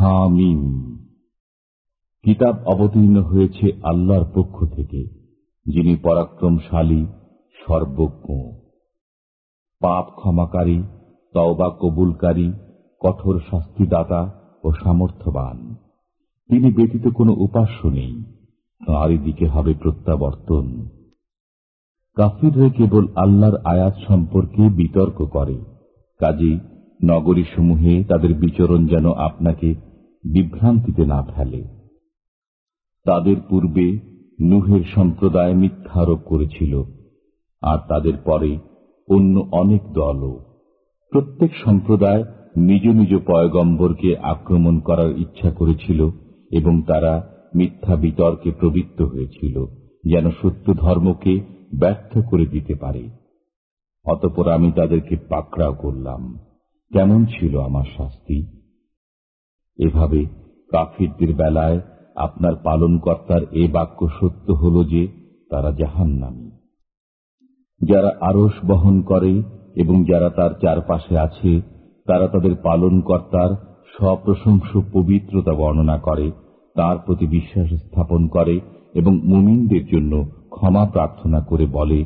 হামিম কিতাব অবতীর্ণ হয়েছে আল্লাহর পক্ষ থেকে, যিনি পরাক্রমশালী, সর্বজ্ঞ। পাপ ক্ষমাকারী, তওবা কবুলকারী, কঠোর শাস্তিদাতা ও সামর্থ্যবান। তিনি ব্যতীত কোনো উপাস্য নেই। তাঁরই দিকে হবে প্রত্যাবর্তন। কাফিররা কেবল আল্লাহর আয়াত সম্পর্কে বিতর্ক করে। কাজেই নগরীসমূহে তাদের বিচরণ যেন আপনাকে বিভ্রান্তিতে না ফেলে। তাদের পূর্বে নুহের সম্প্রদায় মিথ্যারোপ করেছিল, আর তাদের পরে অন্য অনেক দলও। প্রত্যেক সম্প্রদায় নিজ নিজ পয়গম্বরকে আক্রমণ করার ইচ্ছা করেছিল এবং তারা মিথ্যা বিতর্কে প্রবৃত্ত হয়েছিল, যেন সত্য ধর্মকে ব্যর্থ করে দিতে পারে। অতপর আমি তাদেরকে পাকড়াও করলাম। কেমন ছিল আমার শাস্তি? এভাবে কাফিরদের বেলায় আপনার পালনকর্তার এ বাক্য সত্য হল যে, তারা জাহান্নামী। যারা আরস বহন করে এবং যারা তার চারপাশে আছে, তারা তাদের পালনকর্তার সপ্রশংস পবিত্রতা বর্ণনা করে, তার প্রতি বিশ্বাস স্থাপন করে এবং মুমিনদের জন্য ক্ষমা প্রার্থনা করে বলে,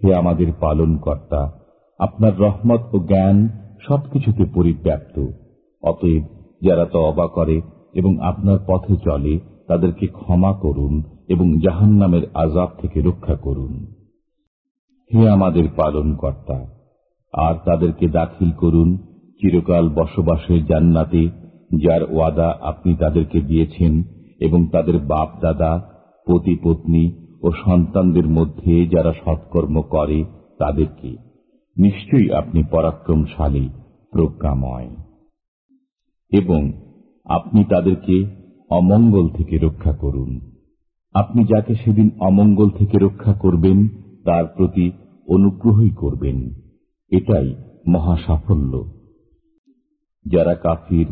হে আমাদের পালনকর্তা, আপনার রহমত ও জ্ঞান সবকিছুতে পরিব্যাপ্ত, অতএব যারা তবা করে এবং আপনার পথে চলে, তাদেরকে ক্ষমা করুন এবং জাহান নামের আজাব থেকে রক্ষা করুন। হে আমাদের পালন কর্তা আর তাদেরকে দাখিল করুন চিরকাল বসবাসের জান্নাতে, যার ওয়াদা আপনি তাদেরকে দিয়েছেন এবং তাদের বাপ দাদা পতি পত্নী ও সন্তানদের মধ্যে যারা সৎকর্ম করে, তাদেরকে নিশ্চয়ই আপনি পরাক্রমশালী, প্রজ্ঞাময়। এবং আপনি তাদেরকে অমঙ্গল থেকে রক্ষা করুন। আপনি যাকে সেদিন অমঙ্গল থেকে রক্ষা করবেন, তার প্রতি অনুগ্রহই করবেন। এটাই মহা সাফল্য যারা কাফির,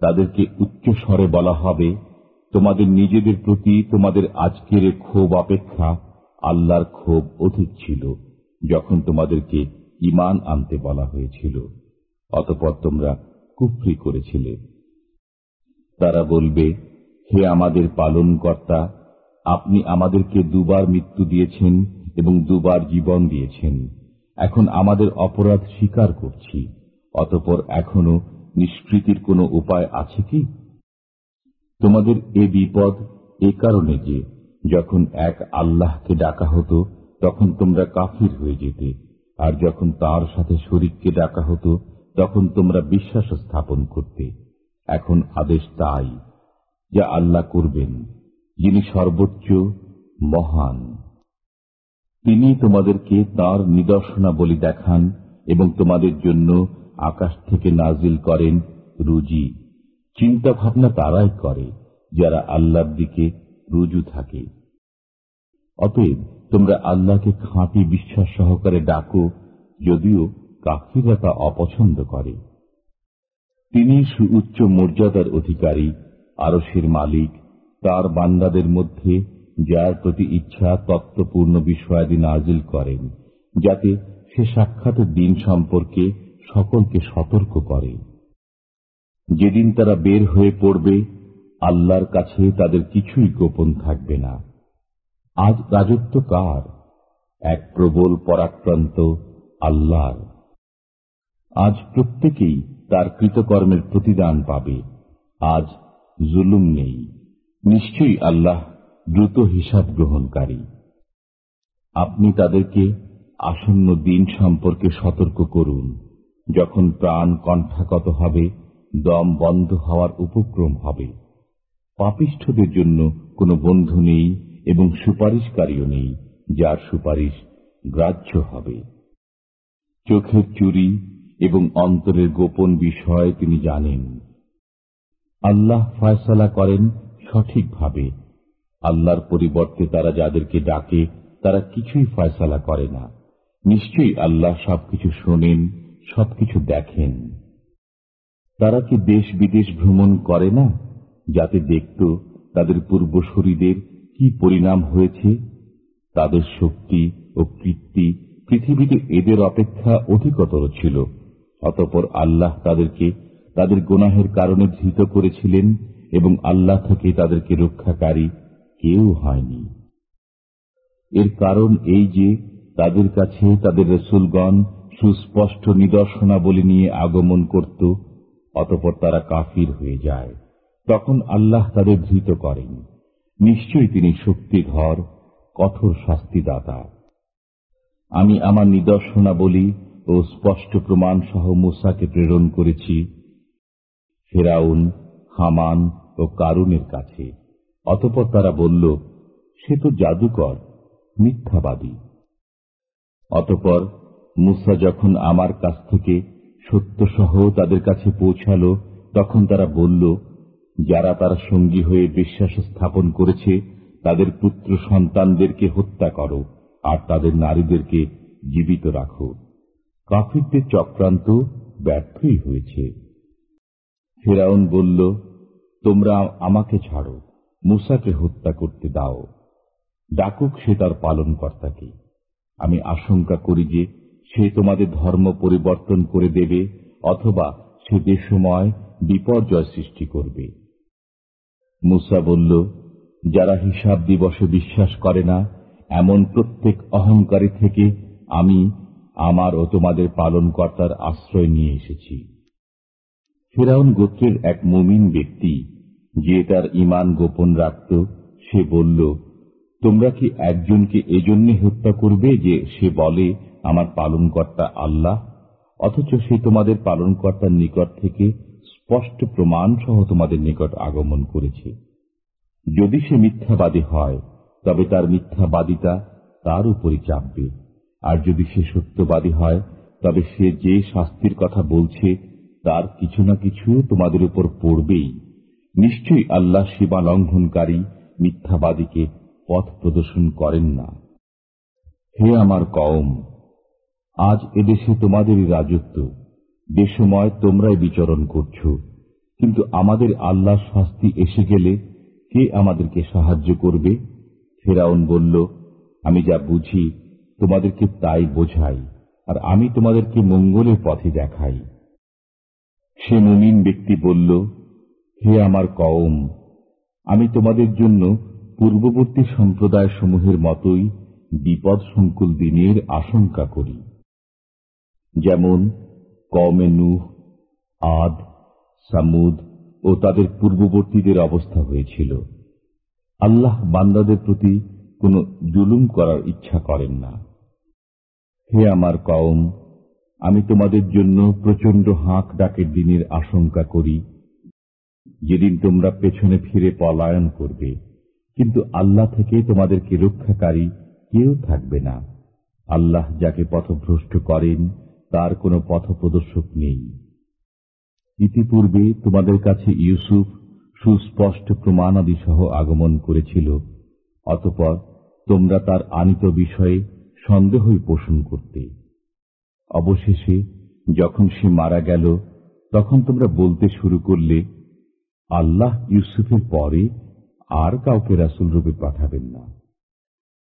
তাদেরকে উচ্চ স্বরে বলা হবে, তোমাদের নিজেদের প্রতি তোমাদের আজকের ক্ষোভ অপেক্ষা আল্লাহর ক্ষোভ অধিক ছিল, যখন তোমাদেরকে ইমান আনতে বলা হয়েছিল। অতপর তোমরা কুফরি করেছিলে। তারা বলবে, হে আমাদের পালন কর্তা আপনি আমাদেরকে দুবার মৃত্যু দিয়েছেন এবং দুবার জীবন দিয়েছেন। এখন আমাদের অপরাধ স্বীকার করছি। অতপর এখনও নিষ্কৃতির কোনো উপায় আছে কি? তোমাদের এ বিপদ এ কারণে যে, যখন এক আল্লাহকে ডাকা হতো, তখন তোমরা কাফির হয়ে যেতে। আর যখন তার সাথে শরীরকে ডাকা হতো, তখন তোমরা বিশ্বাস স্থাপন করতে। এখন আদেশ তাই, যা আল্লাহ করবেন, যিনি সর্বোচ্চ, মহান। তিনি তোমাদেরকে তার নিদর্শনাবলী দেখান এবং তোমাদের জন্য আকাশ থেকে নাজিল করেন রুজি। চিন্তা ভাবনা তারাই করে, যারা আল্লাহর দিকে রুজু থাকে। অতএব তোমরা আল্লাহকে খাঁটি বিশ্বাস সহকারে ডাকো, যদিও কাফিরা তা অপছন্দ করে। তিনি সুউচ্চ মর্যাদার অধিকারী, আরসের মালিক, তার বান্দাদের মধ্যে যার প্রতি ইচ্ছা তত্ত্বপূর্ণ বিষয়াদি নাজিল করেন, যাতে সে সাক্ষাতের দিন সম্পর্কে সকলকে সতর্ক করে। যেদিন তারা বের হয়ে পড়বে, আল্লাহর কাছে তাদের কিছুই গোপন থাকবে না। আজ রাজত্ব কার? এক প্রবল পরাক্রান্ত আল্লাহর। আজ প্রত্যেকেই তার কৃতকর্মের প্রতিদান পাবে। আজ জুলুম নেই। নিশ্চয়ই আল্লাহ দ্রুত হিসাব গ্রহণকারী। আপনি তাদেরকে আসন্ন দিন সম্পর্কে সতর্ক করুন। যখন প্রাণ কণ্ঠাগত হবে, দম বন্ধ হওয়ার উপক্রম হবে। পাপিষ্ঠদের জন্য কোনো বন্ধু নেই এবং সুপারিশকারীও নেই, যার সুপারিশ গ্রাহ্য হবে। চোখের চুরি এবং অন্তরের গোপন বিষয় তিনি জানেন। আল্লাহ ফয়সলা করেন সঠিকভাবে। আল্লাহর পরিবর্তে তারা যাদেরকে ডাকে, তারা কিছুই ফয়সলা করে না। নিশ্চয়ই আল্লাহ সবকিছু শোনেন, সবকিছু দেখেন। তারা কি দেশ বিদেশ ভ্রমণ করে না, যাতে দেখত তাদের পূর্বশরীদের কি পরিণাম হয়েছে? তাদের শক্তি ও কীর্তি পৃথিবীতে এদের অপেক্ষা অধিকতর ছিল। অতপর আল্লাহ তাদেরকে তাদের গোনাহের কারণে ধৃত করেছিলেন এবং আল্লাহ থেকে তাদেরকে রক্ষাকারী কেউ হয়নি। এর কারণ এই যে তাদের কাছে তাদের রসুলগণ সুস্পষ্ট নিদর্শনাবলী নিয়ে আগমন করত, অতপর তারা কাফির হয়ে যায়। তখন আল্লাহ তাদের ধৃত করেন। নিশ্চয়ই তিনি শক্তিধর, কঠোর শাস্তিদাতা। আমি আমার নিদর্শনাবলী ও স্পষ্ট প্রমাণ সহ মুসাকে প্রেরণ করেছি ফেরাউন, হামান ও কারুনের কাছে। অতপর তারা বলল, সে তো জাদুকর, মিথ্যাবাদী। অতপর মুসা যখন আমার কাছ থেকে সত্যসহ তাদের কাছে পৌঁছাল, তখন তারা বলল, যারা তার সঙ্গী হয়ে বিশ্বাস স্থাপন করেছে, তাদের পুত্র সন্তানদেরকে হত্যা করো, আর তাদের নারীদেরকে জীবিত রাখো। কাফিরদের চক্রান্ত ব্যর্থই হয়েছে। ফেরাউন বলল, তোমরা আমাকে ছাড়ো, মুসাকে হত্যা করতে দাও। ডাকুক সে তার পালনকর্তাকে। আমি আশঙ্কা করি যে সে তোমাদের ধর্ম পরিবর্তন করে দেবে অথবা সে দেশময় বিপর্যয় সৃষ্টি করবে। মুসা বলল, যারা হিসাব দিবসে বিশ্বাস করে না, এমন প্রত্যেক অহংকারী থেকে আমি আমার ও তোমাদের পালনকর্তার আশ্রয় নিয়ে এসেছি। ফেরাউন গোত্রের এক মুমিন ব্যক্তি, যে তার ইমান গোপন রাখত, সে বলল, তোমরা কি একজনকে এজন্য হত্যা করবে যে সে বলে, আমার পালনকর্তা আল্লাহ? অথচ সে তোমাদের পালনকর্তার নিকট থেকে স্পষ্ট প্রমাণ সহ তোমাদের নিকট আগমন করেছে। যদি সে মিথ্যাবাদী হয়, তবে তার মিথ্যাবাদিতা তার উপরই চাপবে। আর যদি সে সত্যবাদী হয়, তবে সে যে শাস্তির কথা বলছে, তার কিছু না কিছু তোমাদের উপর পড়বেই। নিশ্চয়ই আল্লাহ সীমা লঙ্ঘনকারী, মিথ্যাবাদীকে পথ প্রদর্শন করেন না। হে আমার কওম, আজ এদেশে তোমাদেরই রাজত্ব, দেশময় তোমরাই বিচরণ করছ। কিন্তু আমাদের আল্লাহ শাস্তি এসে গেলে কে আমাদেরকে সাহায্য করবে? ফেরাউন বলল, আমি যা বুঝি তোমাদেরকে তাই বোঝাই, আর আমি তোমাদেরকে মঙ্গলের পথে দেখাই। সে মুমিন ব্যক্তি বলল, হে আমার কওম, আমি তোমাদের জন্য পূর্ববর্তী সম্প্রদায় সমূহের মতোই বিপদ সংকুল দিনের আশঙ্কা করি। যেমন কমে নুহ, আদ, সামুদ ও তাদের পূর্ববর্তীদের অবস্থা হয়েছিল। আল্লাহ বান্দাদের প্রতি কোনো জুলুম করার ইচ্ছা করেন না। হে আমার কওম, আমি তোমাদের জন্য প্রচণ্ড হাঁক ডাকের দিনের আশঙ্কা করি। যেদিন তোমরা পেছনে ফিরে পলায়ন করবে, কিন্তু আল্লাহ থেকে তোমাদেরকে রক্ষাকারী কেউ থাকবে না। আল্লাহ যাকে পথভ্রষ্ট করেন, তার কোনো পথপ্রদর্শক নেই। ইতিপূর্বে তোমাদের কাছে ইউসুফ সুস্পষ্ট প্রমাণাদি সহ আগমন করেছিল, অতপর তোমরা তার আনিত বিষয়ে সন্দেহই পোষণ করতে। অবশেষে যখন সে মারা গেল, তখন তোমরা বলতে শুরু করলে, আল্লাহ ইউসুফের পরে আর কাউকে রাসুল রূপে পাঠাবেন না।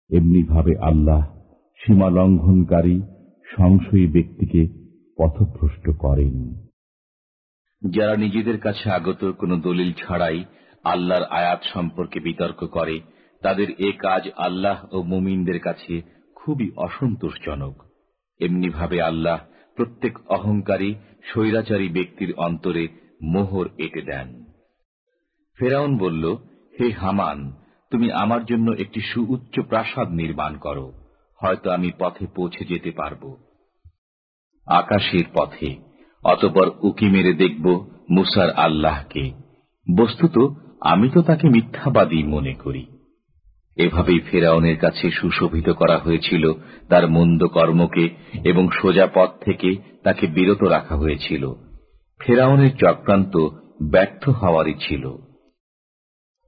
এমনিভাবে আল্লাহ সীমা লঙ্ঘনকারী সংশয়ী ব্যক্তিকে পথভ্রষ্ট করেন। যারা নিজেদের কাছে আগত কোনো দলিল ছাড়াই আল্লাহর আয়াত সম্পর্কে বিতর্ক করে তাদের এ কাজ আল্লাহ ও মুমিনদের কাছে খুবই অসন্তোষজনক। এমনিভাবে আল্লাহ প্রত্যেক অহংকারী, স্বৈরাচারী ব্যক্তির অন্তরে মোহর এঁটে দেন। ফেরাউন বলল, হে হামান, তুমি আমার জন্য একটি সুউচ্চ প্রাসাদ নির্মাণ করো। হয়তো আমি পথে পৌঁছে যেতে পারব। আকাশের পথে, অতপর উকি মেরে দেখব মুসার আল্লাহকে। বস্তুত, আমি তো তাকে মিথ্যাবাদী মনে করি। এভাবেই ফেরাউনের কাছে সুশোভিত করা হয়েছিল তার মন্দ কর্মকে এবং সোজা পথ থেকে তাকে বিরত রাখা হয়েছিল। ফেরাউনের চক্রান্ত ব্যর্থ হওয়ারই ছিল।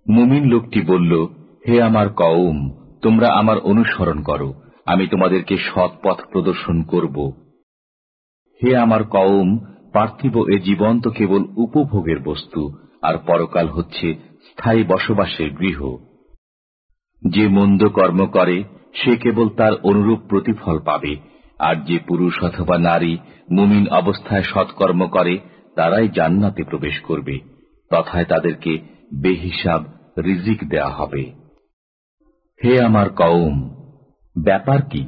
মুমিন লোকটি বলল, হে আমার কওম, তোমরা আমার অনুসরণ করো, আমি তোমাদেরকে সৎ পথ প্রদর্শন করব। হে আমার কওম, পার্থিব এ জীবন তো কেবল উপভোগের বস্তু, আর পরকাল হচ্ছে স্থায়ী বসবাসের গৃহ। যে মন্দ কর্ম করে, সে কেবল তার অনুরূপ প্রতিফল পাবে। আর যে পুরুষ অথবা নারী মুমিন অবস্থায় সৎকর্ম করে, তারাই জান্নাতে প্রবেশ করবে। তথায় তাদেরকে বেহিসাব রিজিক দেয়া হবে। হে আমার কওম, ব্যাপার কি?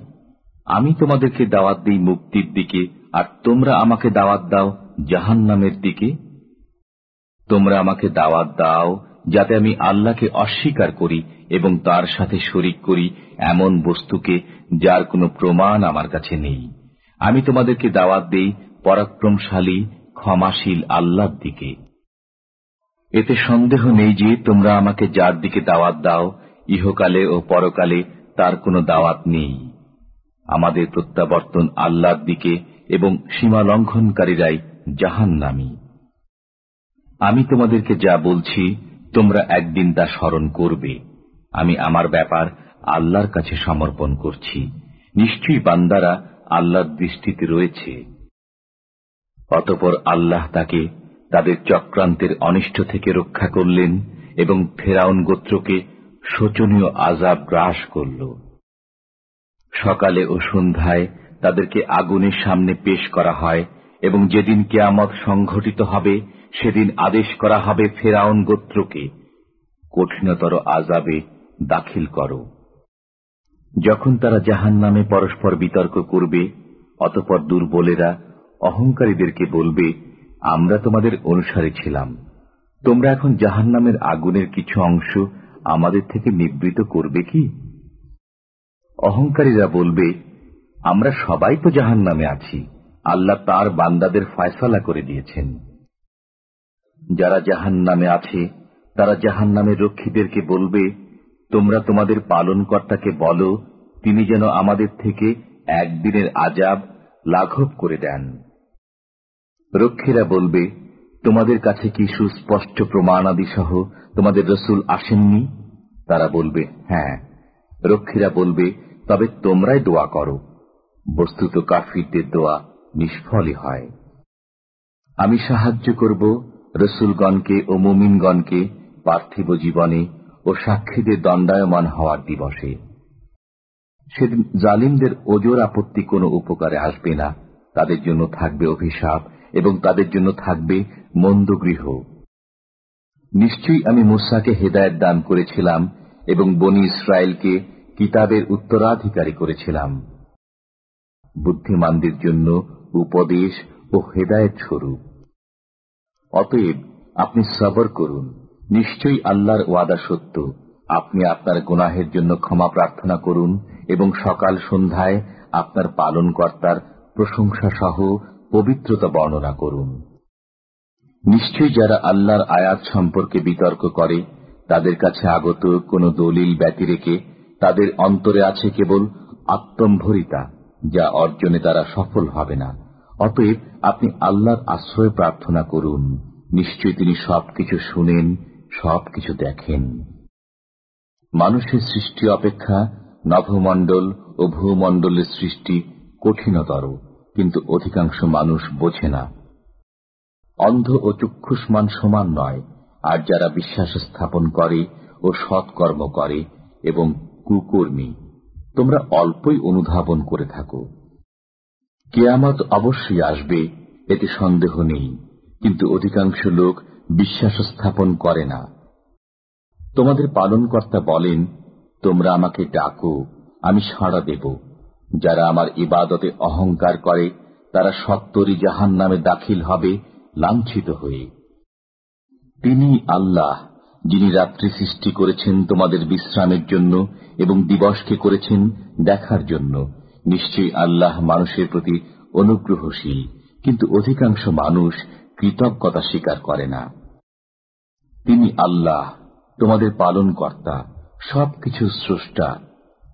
আমি তোমাদেরকে দাওয়াত দিই মুক্তির দিকে, আর তোমরা আমাকে দাওয়াত দাও জাহান নামের দিকে? তোমরা আমাকে দাওয়াত দাও যাতে আমি আল্লাহকে অস্বীকার করি এবং তার সাথে শরিক করি এমন বস্তুকে যার কোনো প্রমাণ আমার কাছে নেই। আমি তোমাদেরকে দাওয়াত দেই পরাক্রমশালী, ক্ষমাশীল আল্লাহর দিকে। এতে সন্দেহ নেই যে তোমরা আমাকে যার দিকে দাওয়াত দাও, ইহকালে ও পরকালে তার কোনো দাওয়াত নেই। আমাদের প্রত্যাবর্তন আল্লাহর দিকে এবং সীমা লঙ্ঘনকারীরাই জাহান নামি আমি তোমাদেরকে যা বলছি, তোমরা একদিন তা স্মরণ করবে। আমি আমার ব্যাপার আল্লাহর কাছে সমর্পণ করছি। নিশ্চয়ই বান্দারা আল্লাহর দৃষ্টিতে রয়েছে। অতপর আল্লাহ তাকে তাদের চক্রান্তের অনিষ্ট থেকে রক্ষা করলেন এবং ফেরাউন গোত্রকে শোচনীয় আজাব গ্রাস করল। সকালে ও সন্ধ্যায় তাদেরকে আগুনের সামনে পেশ করা হয় এবং যেদিন কেয়ামত সংঘটিত হবে, সেদিন আদেশ করা হবে ফেরাউন গোত্রকে। কঠিনতর আজাবে দাখিল করো। যখন তারা জাহান নামে পরস্পর বিতর্ক করবে, অতপর দুর্বলেরা অহংকারীদেরকে বলবে, আমরা তোমাদের অনুসারী ছিলাম। তোমরা এখন জাহান নামের আগুনের কিছু অংশ আমাদের থেকে নিবৃত করবে কি? অহংকারীরা বলবে, আমরা সবাই তো জাহান নামে আছি। আল্লাহ তার বান্দাদের ফয়সালা করে দিয়েছেন। যারা জাহান নামে আছে, তারা জাহান নামের রক্ষীদেরকে বলবে তোমরা তোমাদের পালনকর্তাকে বলো, তিনি যেন আমাদের থেকে একদিনের আজাব লাঘব করে দেন। রক্ষীরা বলবে, তোমাদের কাছে কি সুস্পষ্ট প্রমাণাদি সহ তোমাদের রসুল আসেননি? তারা বলবে হ্যাঁ। রক্ষীরা বলবে, তবে তোমরাই দোয়া করো। বস্তুত কাফিরদের দোয়া নিষ্ফলই হয়। আমি সাহায্য করব রসুলগণকে ও মুমিনগণকে পার্থিব জীবনে ও সাক্ষীদের দণ্ডায়মান হওয়ার দিবসে। সেদিন জালিমদের ওজোর আপত্তি কোনো উপকারে আসবে না। তাদের জন্য থাকবে অভিশাপ এবং তাদের জন্য থাকবে মন্দগৃহ নিশ্চয়ই আমি মুসাকে হেদায়ত দান করেছিলাম এবং বনি ইসরায়েলকে কিতাবের উত্তরাধিকারী করেছিলাম। বুদ্ধিমানদের জন্য উপদেশ ও হেদায়ত স্বরূপ। অতএব আপনি সবর করুন। নিশ্চয়ই আল্লাহর ওয়াদা সত্য। আপনি আপনার গুনাহের জন্য ক্ষমা প্রার্থনা করুন এবং সকাল সন্ধ্যায় আপনার পালনকর্তার প্রশংসা সহ পবিত্রতা বর্ণনা করুন। নিশ্চয়ই যারা আল্লাহর আয়াত সম্পর্কে বিতর্ক করে, তাদের কাছে আগত কোন দলিল ব্যতি রেখে তাদের অন্তরে আছে কেবল আত্মম্ভরিতা, যা অর্জনে তারা সফল হবে না। অতএব আপনি আল্লাহর আশ্রয় প্রার্থনা করুন। নিশ্চয়ই তিনি সবকিছু শুনেন সবকিছু দেখেন। মানুষের সৃষ্টি অপেক্ষা নভমণ্ডল ও ভূমণ্ডলের সৃষ্টি কঠিনতর, কিন্তু অধিকাংশ মানুষ বোঝে না। অন্ধ ও চক্ষুষ্মান সমান নয়, আর যারা বিশ্বাস স্থাপন করে ও সৎকর্ম করে এবং কুকর্মী, তোমরা অল্পই অনুধাবন করে থাকো। কেয়ামত অবশ্যই আসবে, এতে সন্দেহ নেই, কিন্তু অধিকাংশ লোক বিশ্বাস স্থাপন করে না। তোমাদের পালনকর্তা বলেন, তোমরা আমাকে ডাকো, আমি সাড়া দেব। যারা আমার ইবাদতে অহংকার করে, তারা সত্তরই জাহান নামে দাখিল হবে, লাঞ্ছিত হয়ে। তিনি আল্লাহ, যিনি রাত্রি সৃষ্টি করেছেন তোমাদের বিশ্রামের জন্য এবং দিবসকে করেছেন দেখার জন্য। নিশ্চয়ই আল্লাহ মানুষের প্রতি অনুগ্রহশীল, কিন্তু অধিকাংশ মানুষ কৃতজ্ঞতা স্বীকার করে না। তিনি আল্লাহ, তোমাদের পালন কর্তা সবকিছু স্রষ্টা।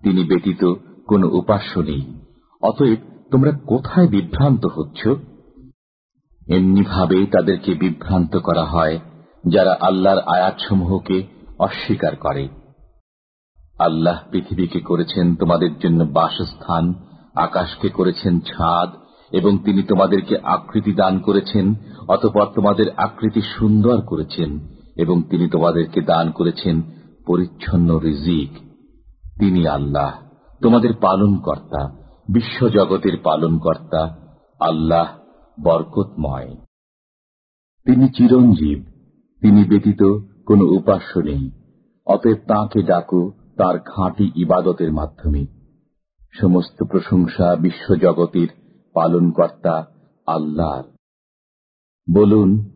তিনি ব্যতীত কোনো উপাস্য নেই। অতএব তোমরা কোথায় বিভ্রান্ত হচ্ছ? এমনিভাবে তাদেরকে বিভ্রান্ত করা হয়, যারা আল্লাহর আয়াতসমূহকে অস্বীকার করে। আল্লাহ পৃথিবীকে করেছেন তোমাদের জন্য বাসস্থান, আকাশকে করেছেন ছাদ এবং তিনি তোমাদেরকে আকৃতি দান করেছেন, অতপর তোমাদের আকৃতি সুন্দর করেছেন, এবং তিনি তোমাদেরকে দান করেছেন পরিচ্ছন্ন রিজিক। তিনি আল্লাহ, তোমাদের পালন কর্তা বিশ্বজগতের পালন কর্তা আল্লাহ বরকতময়। তিনি চিরঞ্জীব, তিনি ব্যতীত কোনো উপাস্য নেই, অতএব তাঁকে ডাকো তার খাঁটি ইবাদতের মাধ্যমে। সমস্ত প্রশংসা বিশ্বজগতের পালনকর্তা আল্লাহর। বলুন,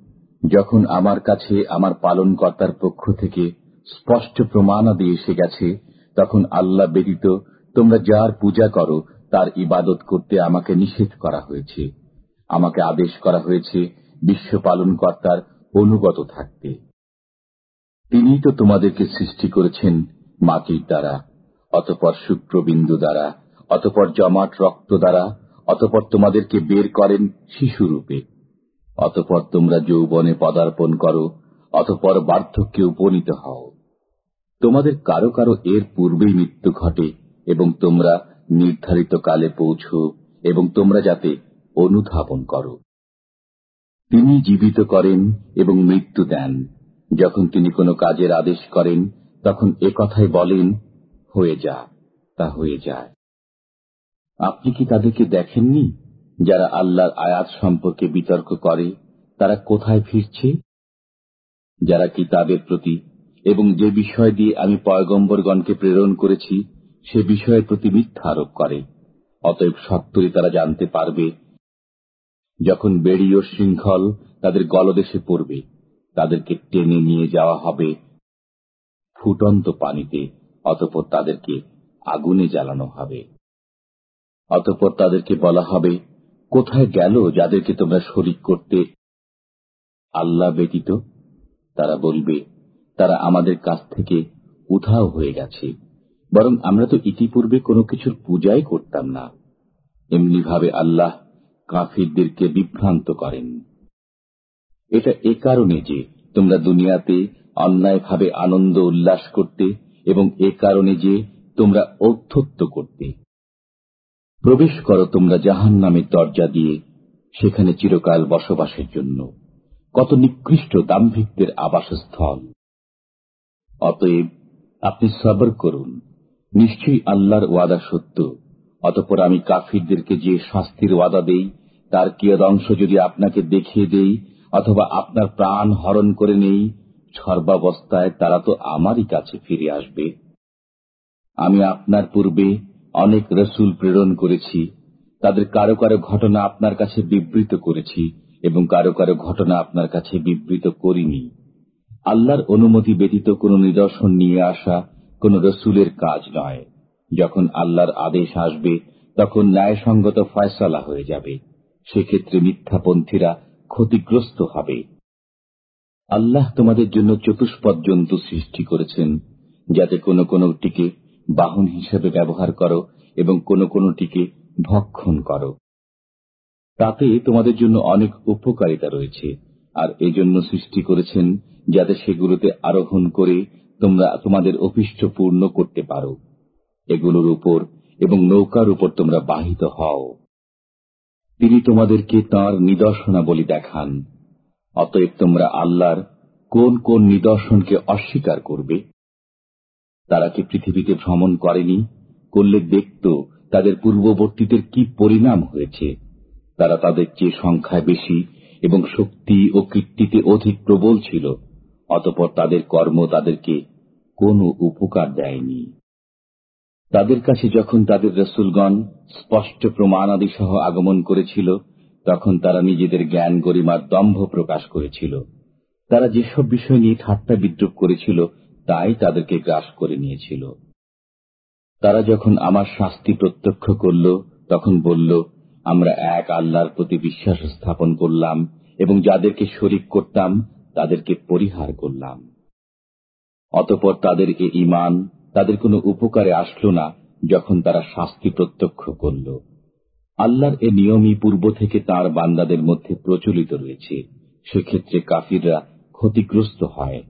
যখন আমার কাছে আমার পালনকর্তার পক্ষ থেকে স্পষ্ট প্রমাণাদি এসে গেছে, তখন আল্লাহ ব্যতীত তোমরা যার পূজা করো, তার ইবাদত করতে আমাকে নিষেধ করা হয়েছে। আমাকে আদেশ করা হয়েছে বিশ্ব পালনকর্তার অনুগত থাকতে। তিনি তো তোমাদেরকে সৃষ্টি করেছেন মাটির দ্বারা, অতপর শুক্রবিন্দু দ্বারা, অতপর জমাট রক্ত দ্বারা অতপর তোমাদেরকে বের করেন শিশুরূপে অতপর তোমরা যৌবনে পদার্পণ করো, অতপর বার্ধক্যে উপনীত হও। তোমাদের কারও কারও এর পূর্বেই মৃত্যু ঘটে এবং তোমরা নির্ধারিত কালে পৌঁছো এবং তোমরা যাতে অনুধাবন করো। তিনি জীবিত করেন এবং মৃত্যু দেন। যখন তিনি কোনো কাজের আদেশ করেন, তখন কথাই বলেন, হয়ে যা, তা হয়ে যায়। আপনি কি তাদেরকে দেখেননি? যারা আল্লাহর আয়াত সম্পর্কে বিতর্ক করে, তারা কোথায় ফিরছে? যারা কিতাবের প্রতি, এবং যে বিষয় দিয়ে আমি পয়গম্বরগণকে প্রেরণ করেছি, সে বিষয়ের প্রতি মিথ্যা আরোপ করে। অতএব সত্তরই তারা জানতে পারবে, যখন বেড়ি ও শৃঙ্খল তাদের গলদেশে পড়বে, তাদেরকে টেনে নিয়ে যাওয়া হবে ফুটন্ত পানিতে, অতপর তাদেরকে আগুনে জ্বালানো হবে। অতপর তাদেরকে বলা হবে, কোথায় গেল যাদেরকে তোমরা শরিক করতে? আল্লাহ ব্যতীত, তারা বলবে, তারা আমাদের কাছ থেকে উধাও হয়ে গেছে, বরং আমরা তো ইতিপূর্বে কোনো কিছুর পূজাই করতাম না। এমনিভাবে আল্লাহ কাফিরদেরকে বিভ্রান্ত করেন। এটা এ কারণে যে তোমরা দুনিয়াতে অন্যায়ভাবে আনন্দ উল্লাস করতে এবং এ কারণে যে তোমরা ঔদ্ধত্য করতে। প্রবেশ করো তোমরা জাহান নামের দরজা দিয়ে, সেখানে চিরকাল বসবাসের জন্য। কত নিকৃষ্ট দাম্ভিকদের আবাসস্থল। অতএব আপনি সবর করুন। নিশ্চয়ই আল্লাহর ওয়াদা সত্য। অতপর আমি কাফিরদেরকে যে শাস্তির ওয়াদা দেই, তার কিয়দংশ যদি আপনাকে দেখিয়ে দেই, অথবা আপনার প্রাণ হরণ করে নেই, সর্বাবস্থায় তারা তো আমারই কাছে ফিরে আসবে। আমি আপনার পূর্বে অনেক রসুল প্রেরণ করেছি, তাদের কারও কারও ঘটনা আপনার কাছে বিবৃত করেছি, এবং কারও কারও ঘটনা আপনার কাছে বিবৃত করিনি। আল্লাহর অনুমতি ব্যতীত কোন নিদর্শন নিয়ে আসা কোন রসুলের কাজ নয়। যখন আল্লাহর আদেশ আসবে, তখন ন্যায়সঙ্গত ফয়সলা হয়ে যাবে। সেক্ষেত্রে মিথ্যাপন্থীরা ক্ষতিগ্রস্ত হবে। আল্লাহ তোমাদের জন্য চতুষ্পদ জন্তু সৃষ্টি করেছেন, যাতে কোনো কোনোটিকে বাহন হিসেবে ব্যবহার করো এবং কোনো কোনোটিকে ভক্ষণ করো। তাতে তোমাদের জন্য অনেক উপকারিতা রয়েছে, আর এজন্য সৃষ্টি করেছেন যাতে সেগুলোতে আরোহণ করে তোমরা তোমাদের অভিষ্ট পূর্ণ করতে পারো। এগুলোর উপর এবং নৌকার উপর তোমরা বাহিত হও। তিনি তোমাদেরকে তাঁর নিদর্শনাবলী দেখান। অতএব তোমরা আল্লাহর কোন কোন নিদর্শনকে অস্বীকার করবে? তারা কি পৃথিবীতে ভ্রমণ করেনি? করলে দেখত তাদের পূর্ববর্তীদের কি পরিণাম হয়েছে। তারা তাদের চেয়ে সংখ্যায় বেশি এবং শক্তি ও কীর্তিতে অধিক প্রবল ছিল, অতপর তাদের কর্ম তাদেরকে কোনো উপকার দেয়নি। তাদের কাছে যখন তাদের রসুলগণ স্পষ্ট প্রমাণাদি সহ আগমন করেছিল, তখন তারা নিজেদের জ্ঞান গরিমার দম্ভ প্রকাশ করেছিল। তারা যেসব বিষয় নিয়ে ঠাট্টা বিদ্রুপ করেছিল তাই তাদেরকে গ্রাস করে নিয়েছিল। তারা যখন আমার শাস্তি প্রত্যক্ষ করল, তখন বলল, আমরা এক আল্লাহর প্রতি বিশ্বাস স্থাপন করলাম এবং যাদেরকে শরিক করতাম, তাদেরকে পরিহার করলাম। অতপর তাদের এ ইমান তাদের কোনো উপকারে আসলো না যখন তারা শাস্তি প্রত্যক্ষ করল। আল্লাহর এ নিয়মই পূর্ব থেকে তার বান্দাদের মধ্যে প্রচলিত রয়েছে। সেক্ষেত্রে কাফিররা ক্ষতিগ্রস্ত হয়।